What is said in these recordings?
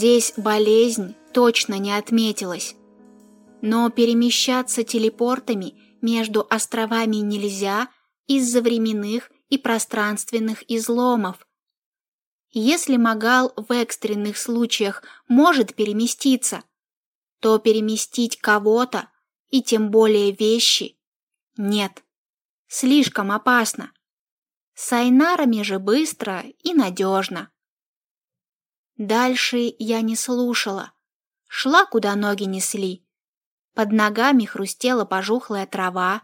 Здесь болезнь точно не отметилась. Но перемещаться телепортами между островами нельзя из-за временных и пространственных изломов. Если Магал в экстренных случаях может переместиться, то переместить кого-то, и тем более вещи, нет. Слишком опасно. С айнарами же быстро и надежно. Дальше я не слушала. Шла, куда ноги несли. Под ногами хрустела пожухлая трава.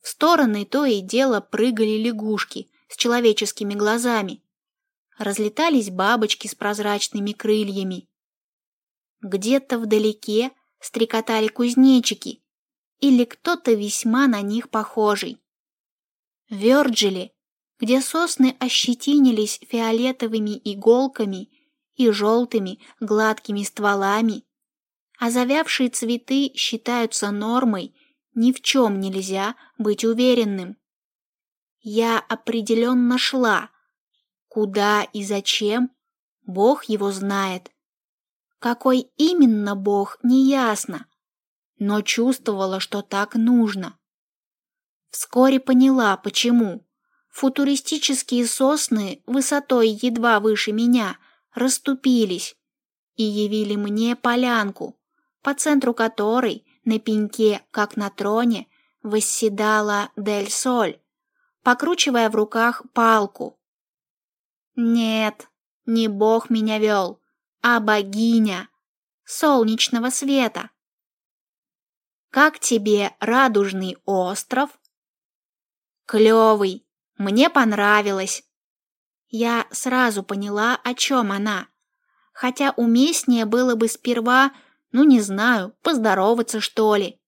В стороны то и дело прыгали лягушки с человеческими глазами. Разлетались бабочки с прозрачными крыльями. Где-то вдалеке стрекотали кузнечики или кто-то весьма на них похожий. Вёрджили, где сосны ощетинились фиолетовыми иголками и желтыми гладкими стволами, а завявшие цветы считаются нормой, ни в чем нельзя быть уверенным. Я определенно шла. Куда и зачем, Бог его знает. Какой именно Бог, неясно, но чувствовала, что так нужно. Вскоре поняла, почему. Футуристические сосны высотой едва выше меня расступились и явили мне полянку, по центру которой на пеньке, как на троне, восседала Дель Соль, покручивая в руках палку. Нет, не бог меня вел, а богиня солнечного света. Как тебе радужный остров? Клевый, мне понравилось. Я сразу поняла, о чем она. Хотя уместнее было бы сперва, ну не знаю, поздороваться что ли.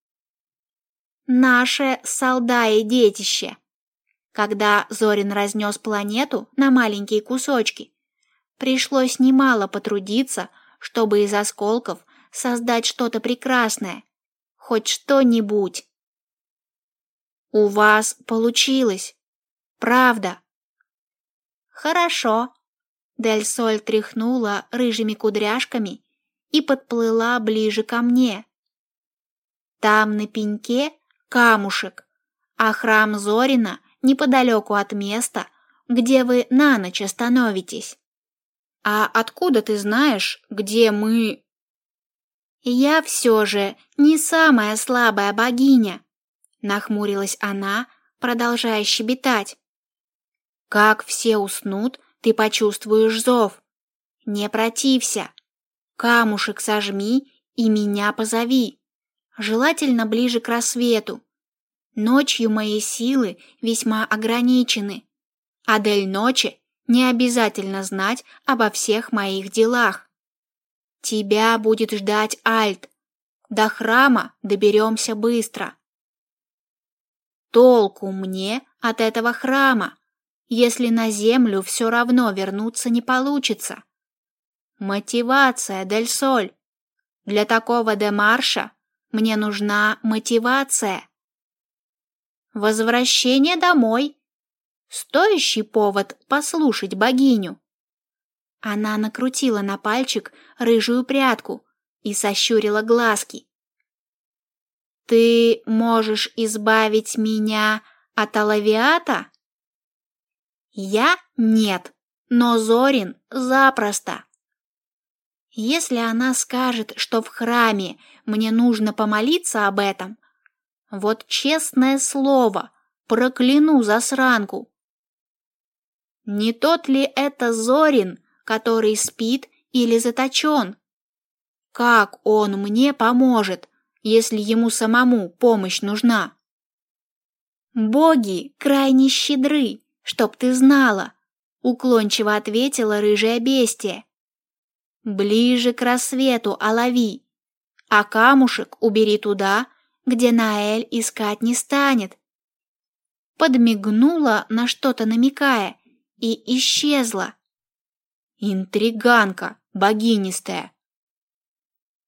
Наше солдае детище. Когда Зорин разнес планету на маленькие кусочки, пришлось немало потрудиться, чтобы из осколков создать что-то прекрасное, хоть что-нибудь. У вас получилось. Правда. Хорошо. Дель Соль тряхнула рыжими кудряшками и подплыла ближе ко мне. Там на пеньке камушек, а храм Зорина неподалеку от места, где вы на ночь остановитесь. А откуда ты знаешь, где мы... Я все же не самая слабая богиня, нахмурилась она, продолжая щебетать. Как все уснут, ты почувствуешь зов. Не протився. Камушек сожми и меня позови. Желательно ближе к рассвету. Ночью мои силы весьма ограничены. А дель ночи не обязательно знать обо всех моих делах. Тебя будет ждать Альт. До храма доберемся быстро. Толку мне от этого храма, если на землю все равно вернуться не получится. Мотивация, Дель Соль. Для такого демарша мне нужна мотивация. Возвращение домой. Стоящий повод послушать богиню. Она накрутила на пальчик рыжую прядку и сощурила глазки. Ты можешь избавить меня от Алавиата? Я нет, но Зорин запросто. Если она скажет, что в храме мне нужно помолиться об этом, вот честное слово, прокляну засранку. Не тот ли это Зорин, который спит или заточен. Как он мне поможет, если ему самому помощь нужна? Боги крайне щедры, чтоб ты знала, уклончиво ответила рыжая бестия. Ближе к рассвету олови, а камушек убери туда, где Наэль искать не станет. Подмигнула на что-то намекая и исчезла. Интриганка, богинистая.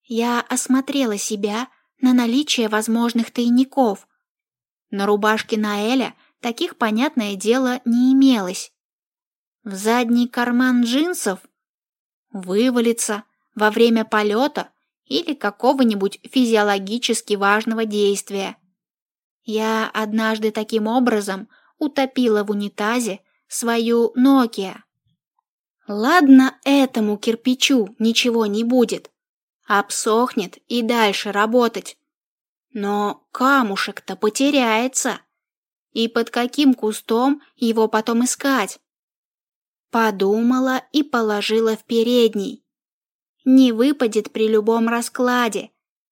Я осмотрела себя на наличие возможных тайников. На рубашке Наэля таких, понятное дело, не имелось. В задний карман джинсов вывалится, во время полета или какого-нибудь физиологически важного действия. Я однажды таким образом утопила в унитазе свою Nokia. Ладно, этому кирпичу ничего не будет. Обсохнет и дальше работать. Но камушек-то потеряется. И под каким кустом его потом искать? Подумала и положила в передний. Не выпадет при любом раскладе.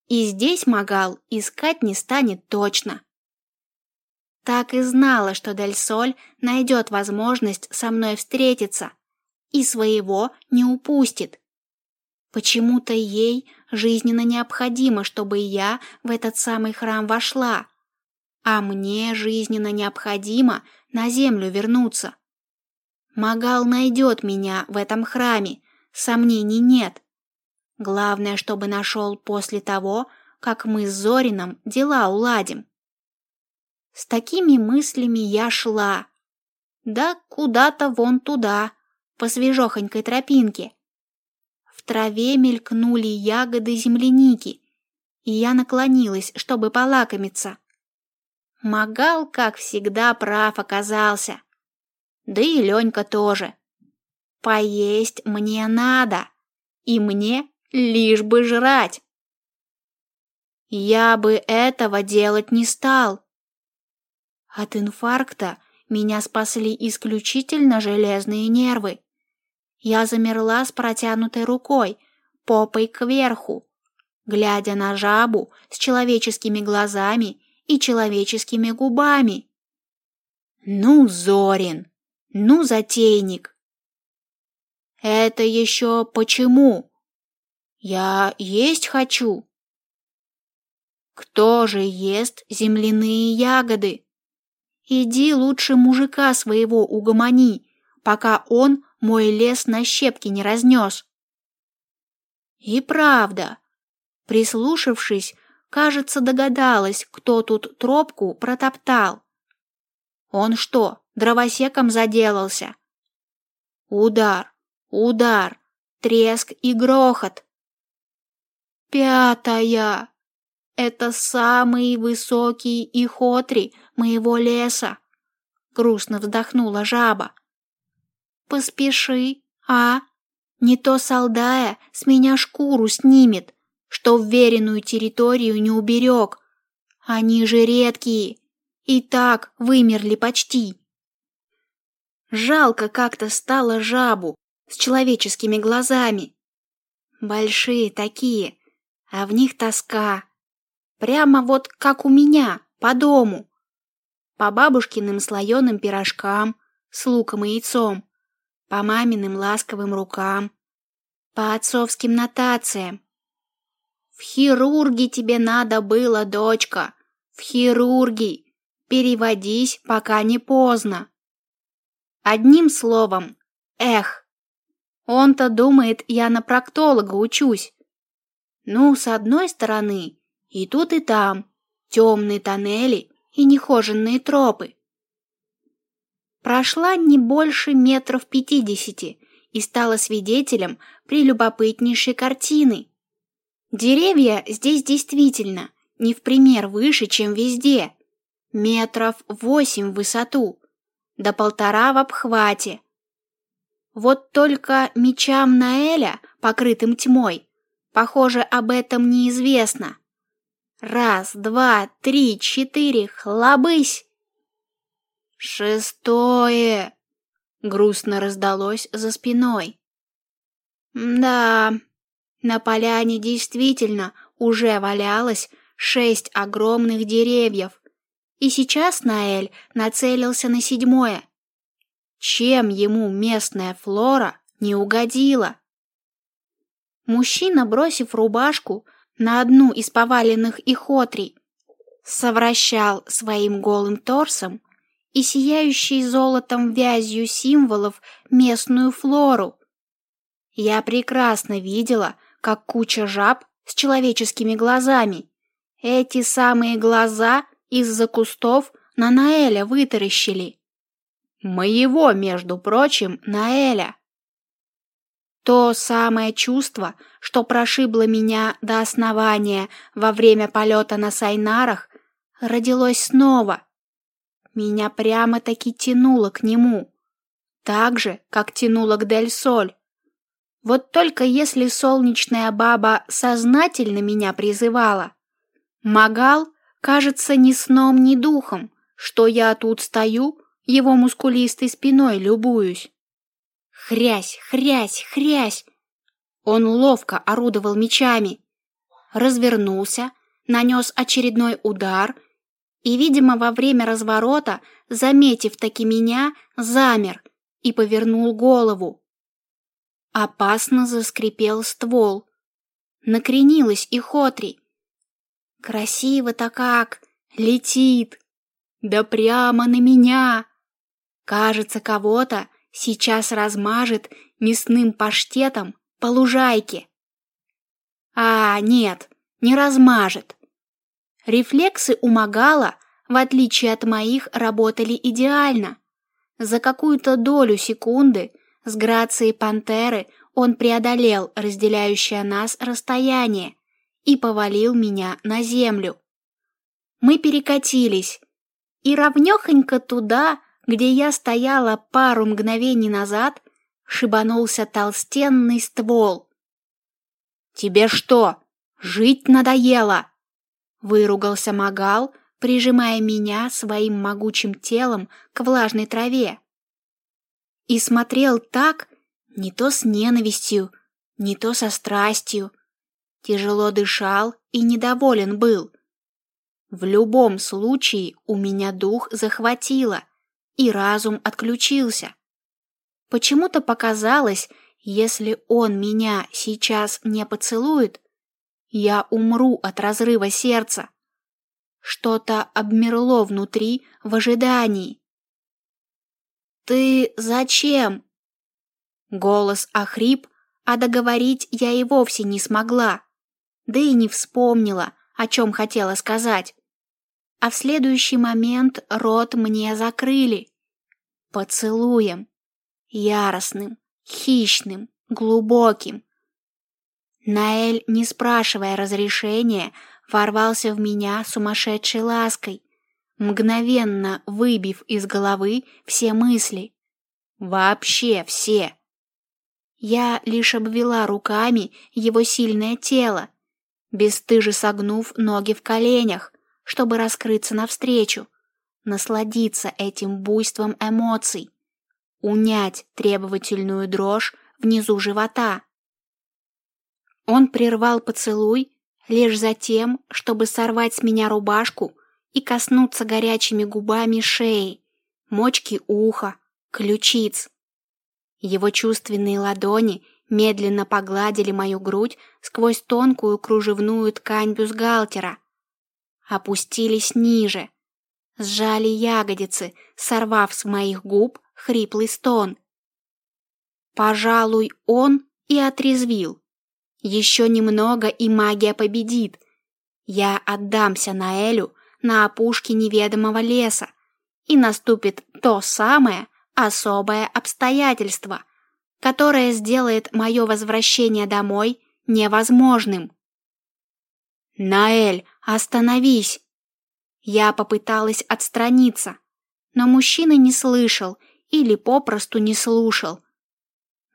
И здесь Магал искать не станет точно. Так и знала, что Дель Соль найдет возможность со мной встретиться и своего не упустит. Почему-то ей жизненно необходимо, чтобы я в этот самый храм вошла, а мне жизненно необходимо на землю вернуться. Магал найдет меня в этом храме, сомнений нет. Главное, чтобы нашел после того, как мы с Зорином дела уладим. С такими мыслями я шла. Да куда-то вон туда, по свежохонькой тропинке. В траве мелькнули ягоды земляники, и я наклонилась, чтобы полакомиться. Магал, как всегда, прав оказался. Да и Ленька тоже. Поесть мне надо, и мне лишь бы жрать. Я бы этого делать не стал. От инфаркта меня спасли исключительно железные нервы. Я замерла с протянутой рукой, попой кверху, глядя на жабу с человеческими глазами и человеческими губами. Ну, Зорин, ну, затейник. Это еще почему? Я есть хочу. Кто же ест земляные ягоды? Иди лучше мужика своего угомони, пока он мой лес на щепки не разнес. И правда, прислушавшись, кажется, догадалась, кто тут тропку протоптал. Он что, дровосеком заделался? Удар, удар, треск и грохот. Пятая. Это самый высокий ихотри моего леса. Грустно вздохнула жаба. Поспеши, а? Не то солдая с меня шкуру снимет, что вверенную территорию не уберег. Они же редкие, и так вымерли почти. Жалко как-то стало жабу с человеческими глазами. Большие такие, а в них тоска. Прямо вот как у меня, по дому. По бабушкиным слоеным пирожкам с луком и яйцом по маминым ласковым рукам, по отцовским нотациям. В хирурги тебе надо было, дочка, в хирурги. Переводись, пока не поздно. Одним словом, эх, он-то думает, я на проктолога учусь. Ну, с одной стороны, и тут, и там, темные тоннели и нехоженные тропы. Прошла не больше метров пятидесяти и стала свидетелем прелюбопытнейшей картины. Деревья здесь действительно не в пример выше, чем везде. Метров восемь в высоту, до полтора в обхвате. Вот только мечам Наэля, покрытым тьмой, похоже, об этом неизвестно. Раз, два, три, четыре, хлобысь! «Шестое!» — грустно раздалось за спиной. «Да, на поляне действительно уже валялось шесть огромных деревьев, и сейчас Наэль нацелился на седьмое. Чем ему местная флора не угодила?» Мужчина, бросив рубашку на одну из поваленных ихотрий, совращал своим голым торсом и сияющей золотом вязью символов местную флору. Я прекрасно видела, как куча жаб с человеческими глазами. Эти самые глаза из-за кустов на Наэля вытаращили. Моего, между прочим, Наэля. То самое чувство, что прошибло меня до основания во время полета на Сайнарах, родилось снова. Меня прямо-таки тянуло к нему, так же, как тянуло к Дель-Соль. Вот только если солнечная баба сознательно меня призывала, Магал, кажется, ни сном, ни духом, что я тут стою, его мускулистой спиной любуюсь. Хрясь, хрясь, хрясь. Он ловко орудовал мечами, развернулся, нанес очередной удар и, видимо, во время разворота, заметив таки меня, замер и повернул голову. Опасно заскрипел ствол. Накренилась и Хотри. Красиво-то как! Летит! Да прямо на меня! Кажется, кого-то сейчас размажет мясным паштетом по лужайке. А, нет, не размажет. Рефлексы у Магала, в отличие от моих, работали идеально. За какую-то долю секунды с грацией пантеры он преодолел разделяющее нас расстояние и повалил меня на землю. Мы перекатились, и ровнёхонько туда, где я стояла пару мгновений назад, шибанулся толстенный ствол. «Тебе что, жить надоело?» Выругался Магал, прижимая меня своим могучим телом к влажной траве. И смотрел так, не то с ненавистью, не то со страстью. Тяжело дышал и недоволен был. В любом случае у меня дух захватило, и разум отключился. Почему-то показалось, если он меня сейчас не поцелует, я умру от разрыва сердца. Что-то обмерло внутри в ожидании. «Ты зачем?» Голос охрип, а договорить я и вовсе не смогла, да и не вспомнила, о чем хотела сказать. А в следующий момент рот мне закрыли. Поцелуем. Яростным, хищным, глубоким. Наэль, не спрашивая разрешения, ворвался в меня сумасшедшей лаской, мгновенно выбив из головы все мысли. Вообще все. Я лишь обвела руками его сильное тело, бесстыже согнув ноги в коленях, чтобы раскрыться навстречу, насладиться этим буйством эмоций, унять требовательную дрожь внизу живота. Он прервал поцелуй лишь за тем, чтобы сорвать с меня рубашку и коснуться горячими губами шеи, мочки уха, ключиц. Его чувственные ладони медленно погладили мою грудь сквозь тонкую кружевную ткань бюстгальтера, опустились ниже, сжали ягодицы, сорвав с моих губ хриплый стон. Пожалуй, он и отрезвил. Еще немного, и магия победит. Я отдамся Наэлю на опушке неведомого леса, и наступит то самое особое обстоятельство, которое сделает мое возвращение домой невозможным. «Наэль, остановись!» Я попыталась отстраниться, но мужчина не слышал или попросту не слушал.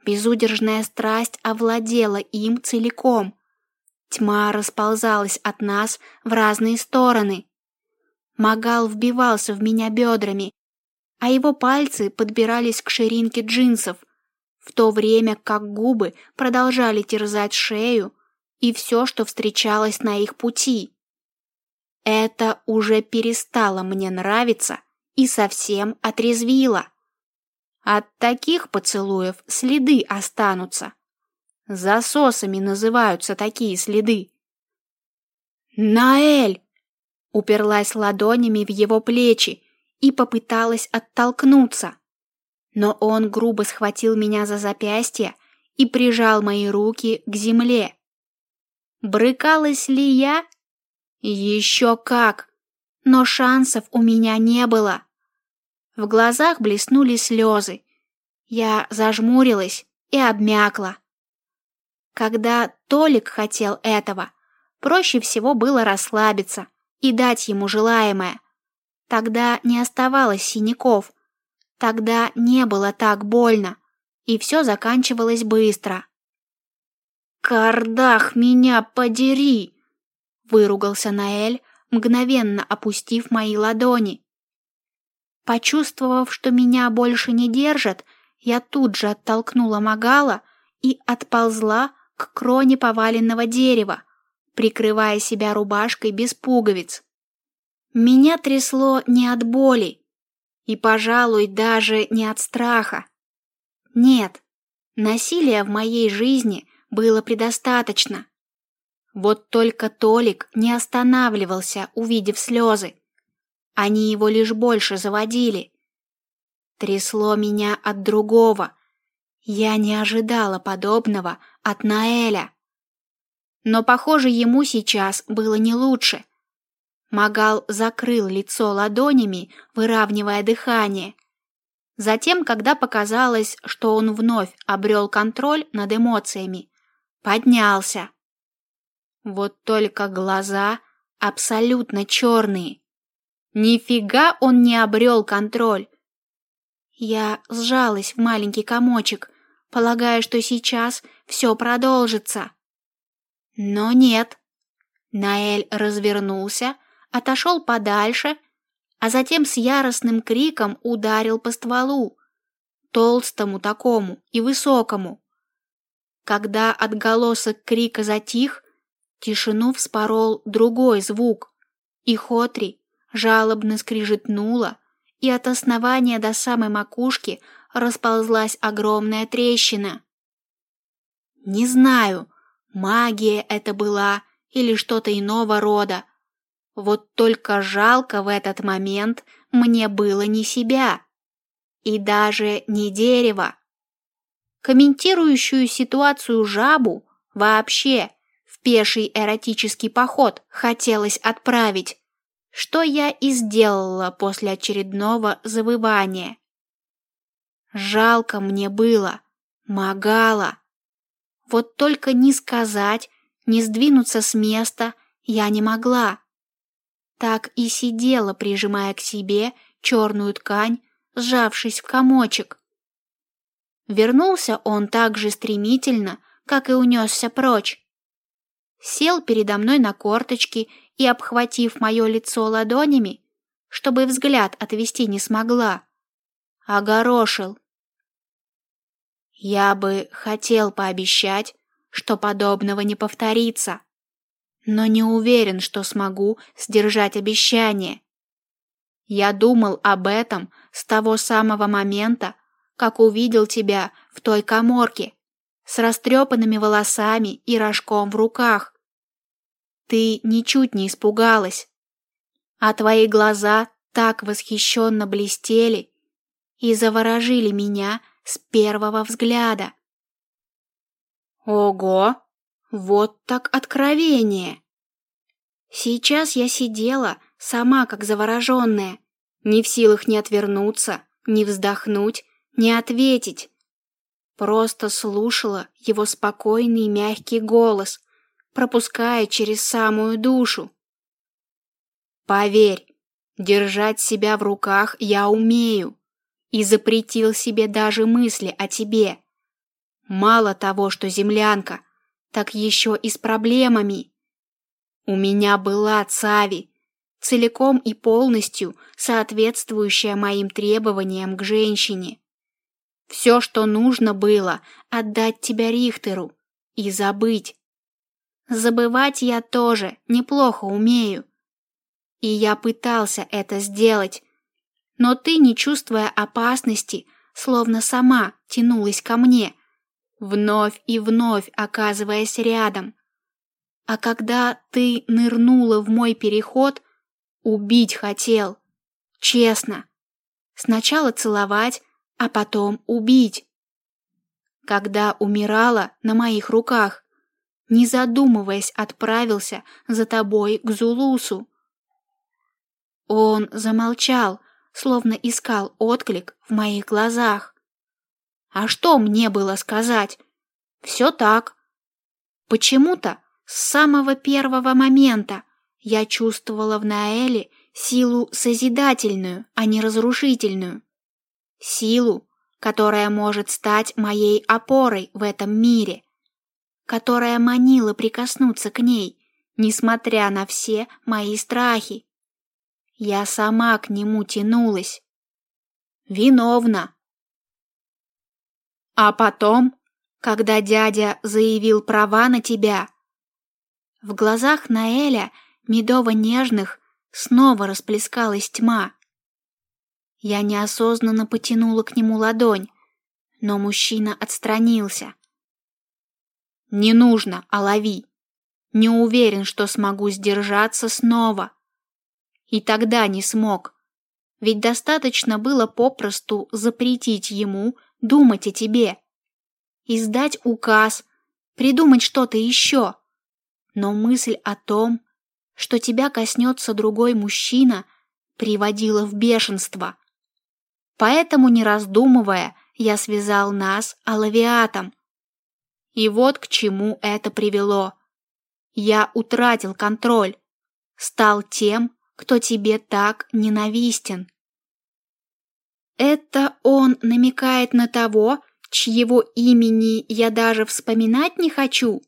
Безудержная страсть овладела им целиком. Тьма расползалась от нас в разные стороны. Магал вбивался в меня бедрами, а его пальцы подбирались к ширинке джинсов, в то время как губы продолжали терзать шею и все, что встречалось на их пути. Это уже перестало мне нравиться и совсем отрезвило. От таких поцелуев следы останутся. Засосами называются такие следы. Наэль уперлась ладонями в его плечи и попыталась оттолкнуться. Но он грубо схватил меня за запястье и прижал мои руки к земле. Брыкалась ли я? Еще как! Но шансов у меня не было. В глазах блеснули слезы. Я зажмурилась и обмякла. Когда Толик хотел этого, проще всего было расслабиться и дать ему желаемое. Тогда не оставалось синяков, тогда не было так больно, и все заканчивалось быстро. «Кардах меня подери!» — выругался Наэль, мгновенно опустив мои ладони. Почувствовав, что меня больше не держат, я тут же оттолкнула Магала и отползла к кроне поваленного дерева, прикрывая себя рубашкой без пуговиц. Меня трясло не от боли и, пожалуй, даже не от страха. Нет, насилия в моей жизни было предостаточно. Вот только Толик не останавливался, увидев слезы. Они его лишь больше заводили. Трясло меня от другого. Я не ожидала подобного от Наэля. Но, похоже, ему сейчас было не лучше. Магал закрыл лицо ладонями, выравнивая дыхание. Затем, когда показалось, что он вновь обрел контроль над эмоциями, поднялся. Вот только глаза абсолютно черные. Нифига он не обрел контроль. Я сжалась в маленький комочек, полагая, что сейчас все продолжится. Но нет. Наэль развернулся, отошел подальше, а затем с яростным криком ударил по стволу, толстому такому и высокому. Когда отголосок крика затих, тишину вспорол другой звук, и Хотри жалобно скрижетнула, и от основания до самой макушки расползлась огромная трещина. Не знаю, магия это была или что-то иного рода. Вот только жалко в этот момент мне было не себя и даже не дерево комментирующую ситуацию жабу вообще в пеший эротический поход хотелось отправить, что я и сделала после очередного завывания. Жалко мне было, магала. Вот только ни сказать, ни сдвинуться с места я не могла. Так и сидела, прижимая к себе черную ткань, сжавшись в комочек. Вернулся он так же стремительно, как и унесся прочь. Сел передо мной на корточки и, обхватив мое лицо ладонями, чтобы взгляд отвести не смогла, огорошил. Я бы хотел пообещать, что подобного не повторится, но не уверен, что смогу сдержать обещание. Я думал об этом с того самого момента, как увидел тебя в той каморке с растрепанными волосами и рожком в руках. Ты ничуть не испугалась, а твои глаза так восхищенно блестели и заворожили меня с первого взгляда. Ого, вот так откровение! Сейчас я сидела сама как завороженная, не в силах ни отвернуться, ни вздохнуть, не ответить. Просто слушала его спокойный мягкий голос, пропуская через самую душу. Поверь, держать себя в руках я умею и запретил себе даже мысли о тебе. Мало того, что землянка, так еще и с проблемами. У меня была Цави, целиком и полностью соответствующая моим требованиям к женщине. Все, что нужно было, отдать тебя Рихтеру и забыть. Забывать я тоже неплохо умею. И я пытался это сделать, но ты, не чувствуя опасности, словно сама тянулась ко мне, вновь и вновь оказываясь рядом. А когда ты нырнула в мой переход, убить хотел. Честно. Сначала целовать, а потом убить. Когда умирала на моих руках, не задумываясь, отправился за тобой к Зулусу. Он замолчал, словно искал отклик в моих глазах. А что мне было сказать? Все так. Почему-то с самого первого момента я чувствовала в Наэле силу созидательную, а не разрушительную. Силу, которая может стать моей опорой в этом мире, которая манила прикоснуться к ней, несмотря на все мои страхи. Я сама к нему тянулась. Виновна. А потом, когда дядя заявил права на тебя, в глазах Наэля медово-нежных снова расплескалась тьма. Я неосознанно потянула к нему ладонь, но мужчина отстранился. «Не нужно, Алави. Не уверен, что смогу сдержаться снова». И тогда не смог, ведь достаточно было попросту запретить ему думать о тебе, издать указ, придумать что-то еще. Но мысль о том, что тебя коснется другой мужчина, приводила в бешенство. Поэтому, не раздумывая, я связал нас алавиатом. И вот к чему это привело. Я утратил контроль, стал тем, кто тебе так ненавистен. Это он намекает на того, чьего имени я даже вспоминать не хочу?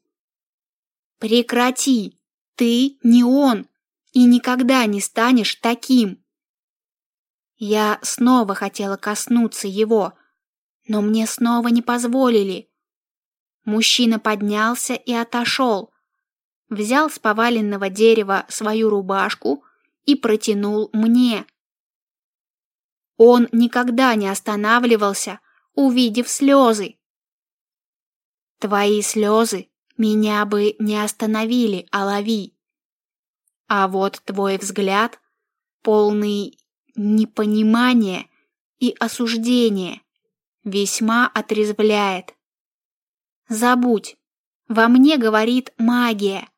Прекрати! Ты не он и никогда не станешь таким. Я снова хотела коснуться его, но мне снова не позволили. Мужчина поднялся и отошел, взял с поваленного дерева свою рубашку и протянул мне. Он никогда не останавливался, увидев слезы. Твои слезы меня бы не остановили, Алави. А вот твой взгляд, полный непонимания и осуждения, весьма отрезвляет. Забудь, во мне говорит магия.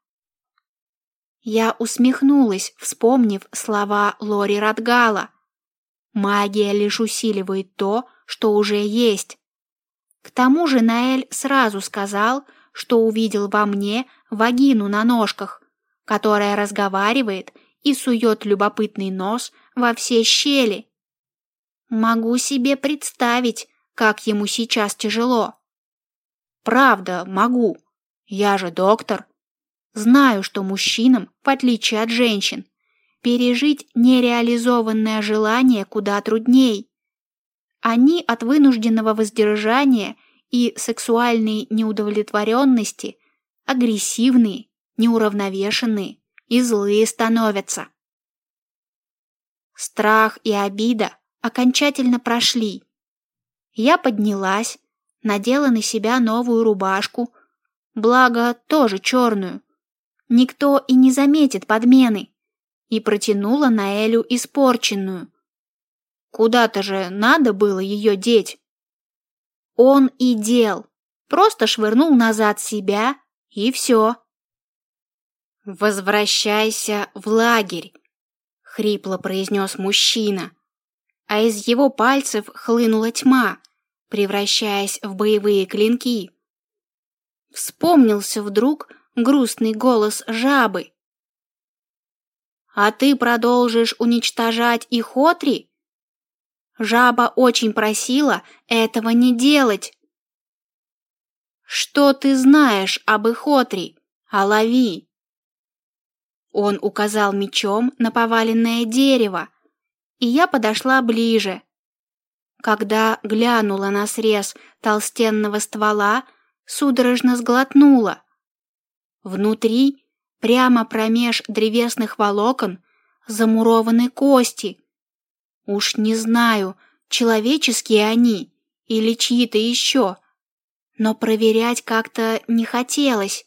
Я усмехнулась, вспомнив слова Лори Радгала. Магия лишь усиливает то, что уже есть. К тому же Наэль сразу сказал, что увидел во мне вагину на ножках, которая разговаривает и сует любопытный нос во все щели. Могу себе представить, как ему сейчас тяжело. Правда, могу. Я же доктор. Знаю, что мужчинам, в отличие от женщин, пережить нереализованное желание куда трудней. Они от вынужденного воздержания и сексуальной неудовлетворенности агрессивные, неуравновешенные и злые становятся. Страх и обида окончательно прошли. Я поднялась, надела на себя новую рубашку, благо тоже черную. Никто и не заметит подмены. И протянула Наэлю испорченную. Куда-то же надо было ее деть. Он и дел, просто швырнул назад себя, и все. «Возвращайся в лагерь», — хрипло произнес мужчина, а из его пальцев хлынула тьма, превращаясь в боевые клинки. Вспомнился вдруг грустный голос жабы. «А ты продолжишь уничтожать их отри?» Жаба очень просила этого не делать. Что ты знаешь об Ихотри, Алави? Он указал мечом на поваленное дерево, и я подошла ближе. Когда глянула на срез толстенного ствола, судорожно сглотнула. Внутри, прямо промеж древесных волокон, замурованы кости, Уж не знаю, человеческие они или чьи-то еще, но проверять как-то не хотелось.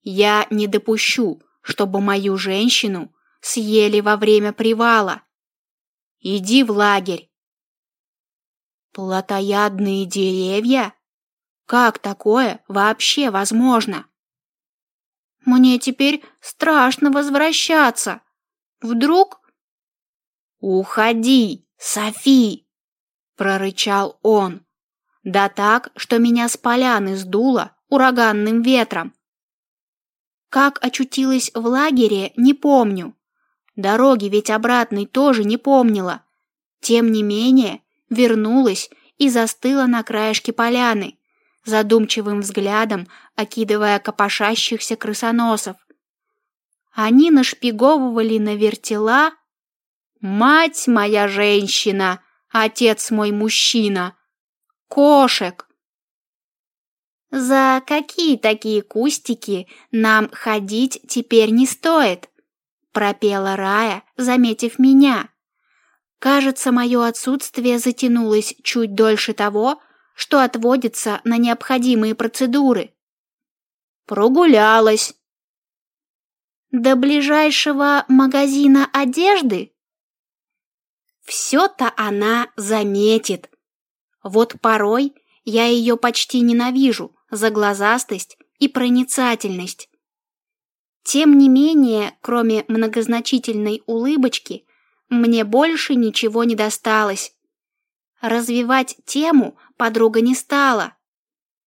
Я не допущу, чтобы мою женщину съели во время привала. Иди в лагерь. Плотоядные деревья? Как такое вообще возможно? Мне теперь страшно возвращаться. Вдруг «Уходи, Софи!» — прорычал он. Да так, что меня с поляны сдуло ураганным ветром. Как очутилась в лагере, не помню. Дороги ведь обратной тоже не помнила. Тем не менее, вернулась и застыла на краешке поляны, задумчивым взглядом окидывая копошащихся крысоносов. Они нашпиговывали на вертела «Мать моя женщина, отец мой мужчина, кошек!» «За какие такие кустики нам ходить теперь не стоит?» пропела Рая, заметив меня. Кажется, мое отсутствие затянулось чуть дольше того, что отводится на необходимые процедуры. Прогулялась. До ближайшего магазина одежды? Все-то она заметит. Вот порой я ее почти ненавижу за глазастость и проницательность. Тем не менее, кроме многозначительной улыбочки, мне больше ничего не досталось. Развивать тему подруга не стала.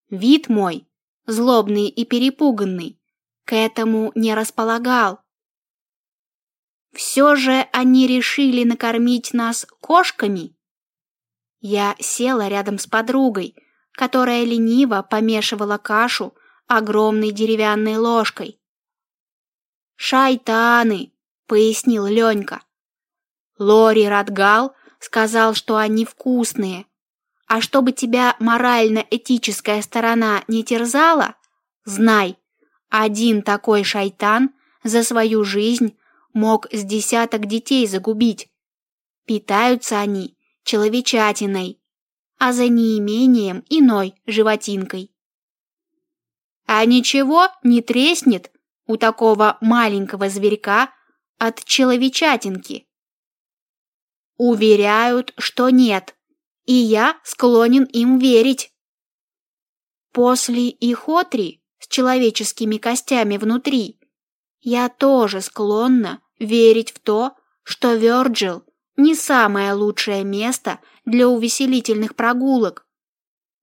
Вид мой, злобный и перепуганный, к этому не располагал. Все же они решили накормить нас кошками. Я села рядом с подругой, которая лениво помешивала кашу огромной деревянной ложкой. «Шайтаны!» — пояснил Ленька. Лори Радгал сказал, что они вкусные. А чтобы тебя морально-этическая сторона не терзала, знай, один такой шайтан за свою жизнь мог с десяток детей загубить. Питаются они человечатиной, а за неимением иной животинкой. А ничего не треснет у такого маленького зверька от человечатинки? Уверяют, что нет, и я склонен им верить. После Ихотри с человеческими костями внутри я тоже склонна верить в то, что Вёрджил не самое лучшее место для увеселительных прогулок.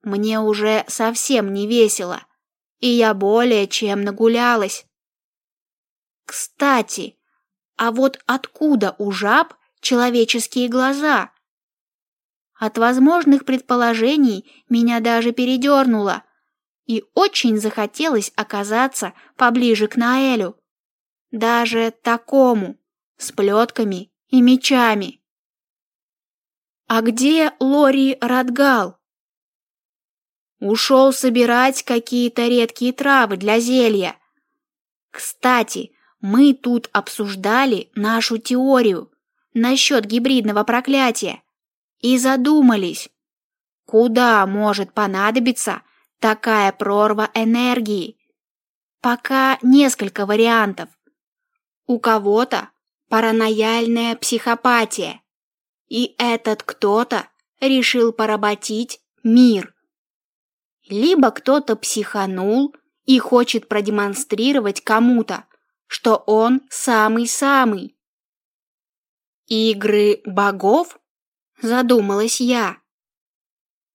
Мне уже совсем не весело, и я более чем нагулялась. Кстати, а вот откуда у жаб человеческие глаза? От возможных предположений меня даже передернуло, и очень захотелось оказаться поближе к Наэлю. Даже такому, с плетками и мечами. «А где Лори Радгал?» «Ушел собирать какие-то редкие травы для зелья. Кстати, мы тут обсуждали нашу теорию насчет гибридного проклятия и задумались, куда может понадобиться такая прорва энергии. Пока несколько вариантов. У кого-то паранояльная психопатия, и этот кто-то решил поработить мир. Либо кто-то психанул и хочет продемонстрировать кому-то, что он самый-самый. Игры богов? Задумалась я.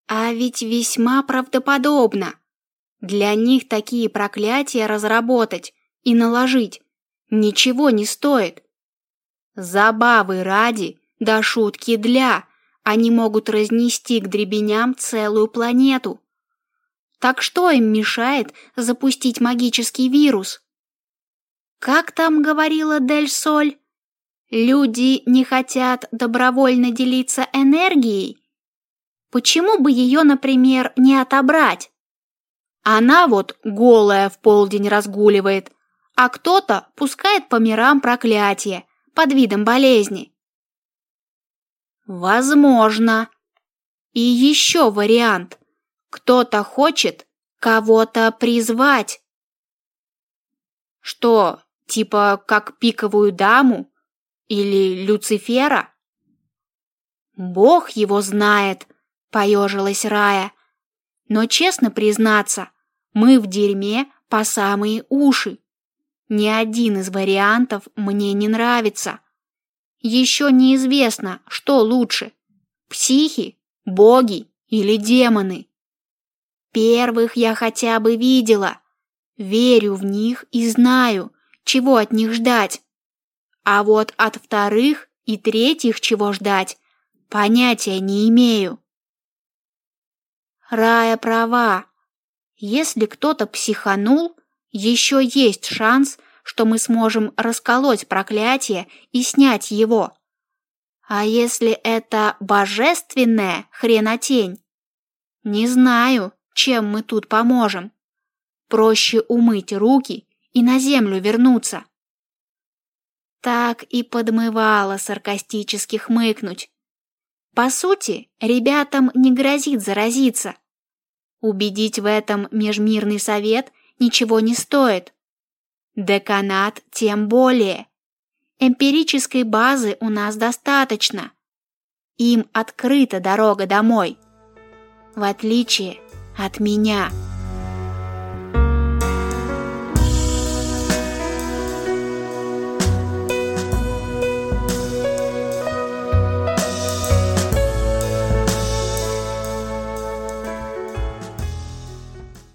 А ведь весьма правдоподобно. Для них такие проклятия разработать и наложить ничего не стоит. Забавы ради, да шутки для, они могут разнести к дребеням целую планету. Так что им мешает запустить магический вирус? Как там говорила Дель Соль? Люди не хотят добровольно делиться энергией? Почему бы ее, например, не отобрать? Она вот голая в полдень разгуливает, а кто-то пускает по мирам проклятие под видом болезни. Возможно. И еще вариант. Кто-то хочет кого-то призвать. Что, Типа как пиковую даму? Или Люцифера? Бог его знает, поежилась Рая. Но честно признаться, мы в дерьме по самые уши. Ни один из вариантов мне не нравится. Еще неизвестно, что лучше – психи, боги или демоны. Первых я хотя бы видела. Верю в них и знаю, чего от них ждать. А вот от вторых и третьих чего ждать, понятия не имею. Рая права. Если кто-то психанул, еще есть шанс, что мы сможем расколоть проклятие и снять его. А если это божественная хренотень? Не знаю, чем мы тут поможем. Проще умыть руки и на землю вернуться. Так и подмывало саркастически хмыкнуть. По сути, ребятам не грозит заразиться. Убедить в этом межмирный совет ничего не стоит. Деканат тем более. Эмпирической базы у нас достаточно. Им открыта дорога домой. В отличие от меня.